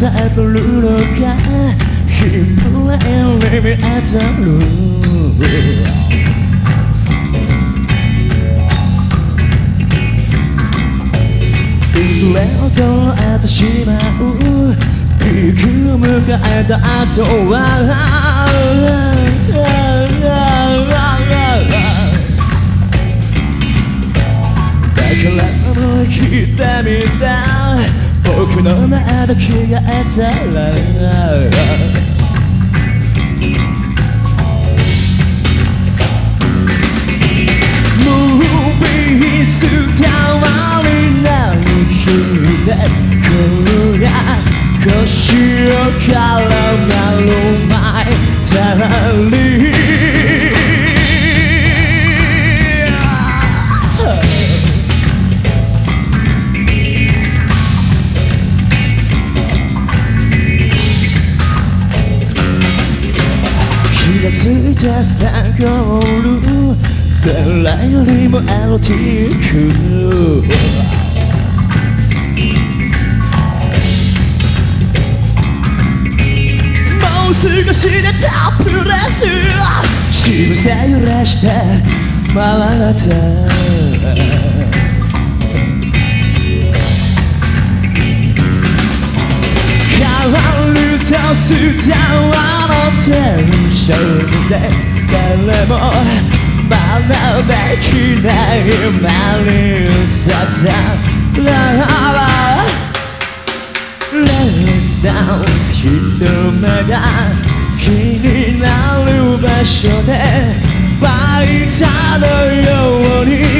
欲を抑えてるのかヒムラエに見当たるいずれとえてしまうピークを迎えた後はだからもう聞いてみた僕の中で着替えたらムービースタワーになる日でこれが腰をからなる前たりいたスタンコール空よりもエロティック。もう少しでタップレス。渋さ揺らして回った。変わるとスタワーのテンションで誰もまだできないマリサタララ Let's dance 一目が気になる場所でバイタのように。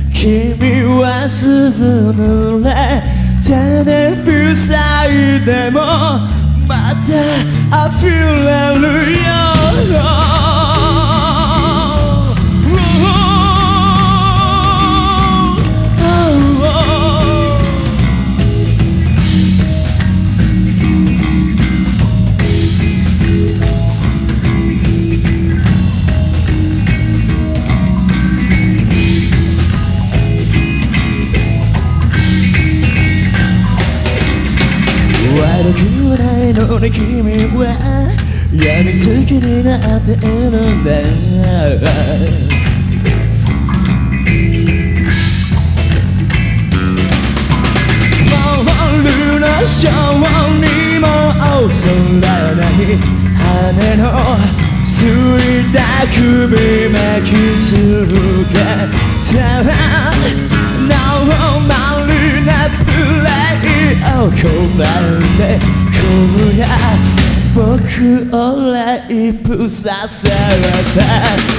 君はすぶ濡れテレビさえでもまた溢れるよに君はやみつきになっているんだ。モールのショーにも恐らない羽のついた首巻きつけたらなお丸なプレイを拒んで僕をレイプさせた。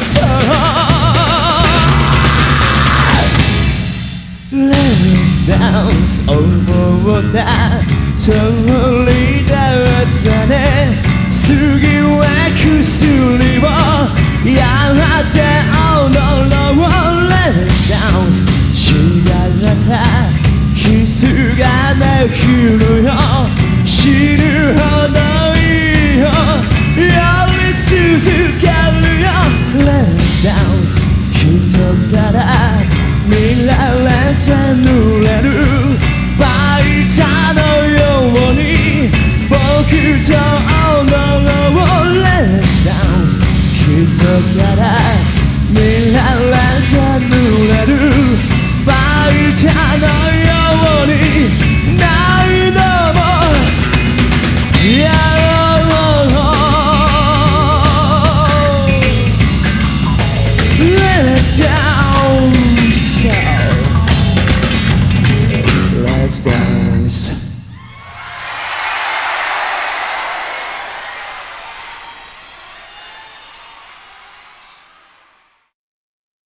そう Let's dance 思った通りだったね次は薬をやって。踊ろう Let's dance 知らなかったキスができるよ死ぬほどいいよやり続けるよレンスダンス人から見られて濡れるバイタのように僕と踊ろうレンスダンス人から見られて濡れるバイタの stand.